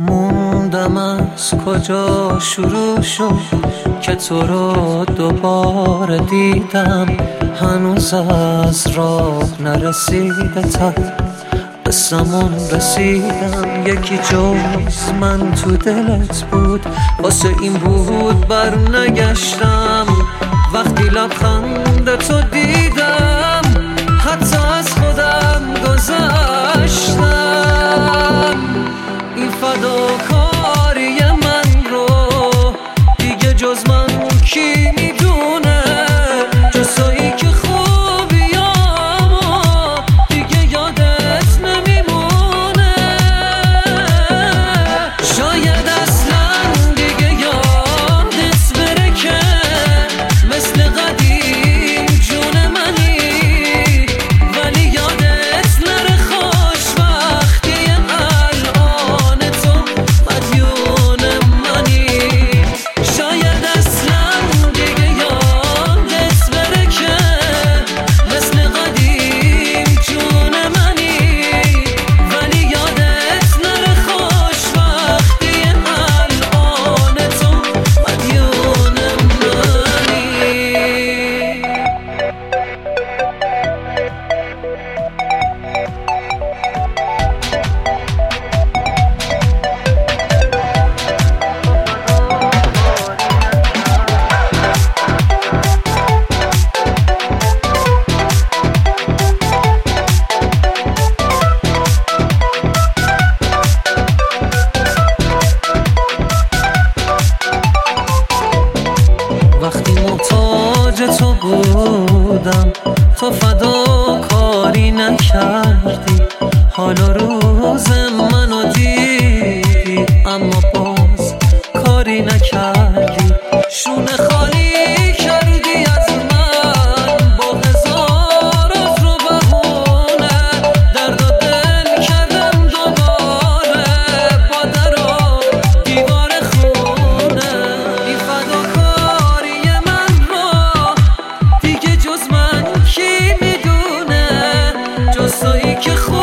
موندم از کجا شروع شد که تو رو دوباره دیدم. هنوز از راه نرسیده تا به سمون رسیدم. یکی جز من تو دلت بود. واسه این بود بر نگشتم وقتی لبخند تو دیدم todo محتاج تو بودم. تو فدا کاری نکردی. حالا روزم your